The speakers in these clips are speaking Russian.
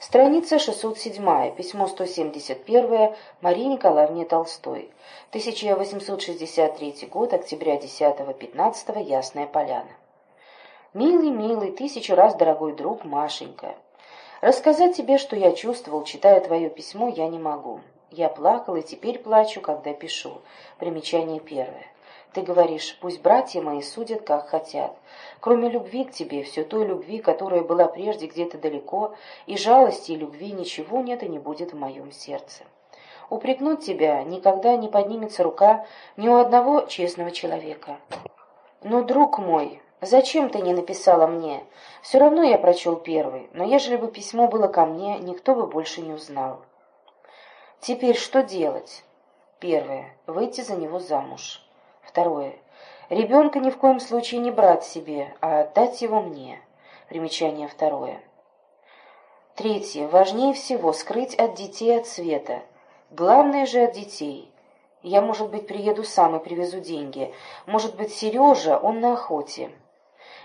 Страница 607, письмо 171 Марии Николаевне Толстой. 1863 год, октября 10-15, Ясная Поляна. Милый, милый, тысячу раз дорогой друг Машенька. Рассказать тебе, что я чувствовал, читая твое письмо, я не могу. Я плакал и теперь плачу, когда пишу. Примечание первое. Ты говоришь, пусть братья мои судят, как хотят. Кроме любви к тебе, все той любви, которая была прежде где-то далеко, и жалости и любви ничего нет и не будет в моем сердце. Упрекнуть тебя никогда не поднимется рука ни у одного честного человека. Но, друг мой, зачем ты не написала мне? Все равно я прочел первый, но ежели бы письмо было ко мне, никто бы больше не узнал. Теперь что делать? Первое. Выйти за него замуж. Второе. Ребенка ни в коем случае не брать себе, а отдать его мне. Примечание второе. Третье. Важнее всего скрыть от детей от света. Главное же от детей. Я, может быть, приеду сам и привезу деньги. Может быть, Сережа, он на охоте.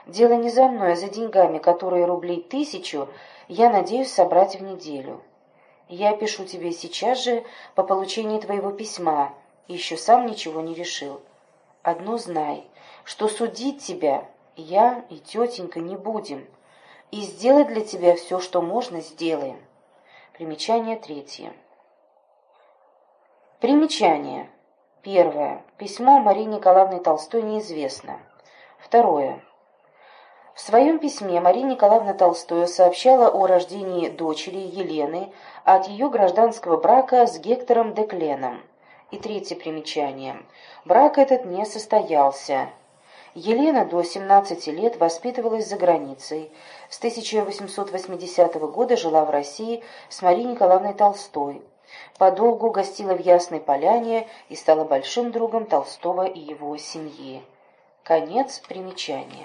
Дело не за мной, а за деньгами, которые рублей тысячу я надеюсь собрать в неделю. Я пишу тебе сейчас же по получении твоего письма, еще сам ничего не решил. Одно знай, что судить тебя я и тетенька не будем, и сделать для тебя все, что можно, сделаем. Примечание третье. Примечание. Первое. Письмо Марии Николаевны Толстой неизвестно. Второе. В своем письме Мария Николаевна Толстая сообщала о рождении дочери Елены от ее гражданского брака с Гектором Декленом. И третье примечание. Брак этот не состоялся. Елена до 17 лет воспитывалась за границей. С 1880 года жила в России с Марией Николаевной Толстой. Подолгу гостила в Ясной Поляне и стала большим другом Толстого и его семьи. Конец примечания.